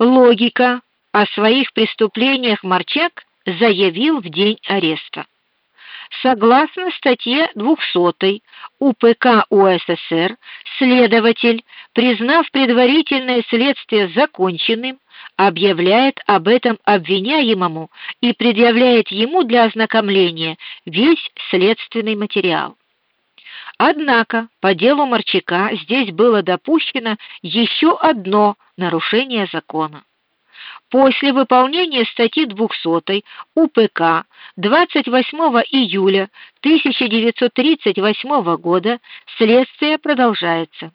Логика о своих преступлениях Марчак заявил в день ареста. Согласно статье 200 УПК УССР, следователь, признав предварительное следствие законченным, объявляет об этом обвиняемому и предъявляет ему для ознакомления весь следственный материал. Однако по делу Марчака здесь было допущено еще одно нарушение закона. После выполнения статьи 200 УПК 28 июля 1938 года следствие продолжается.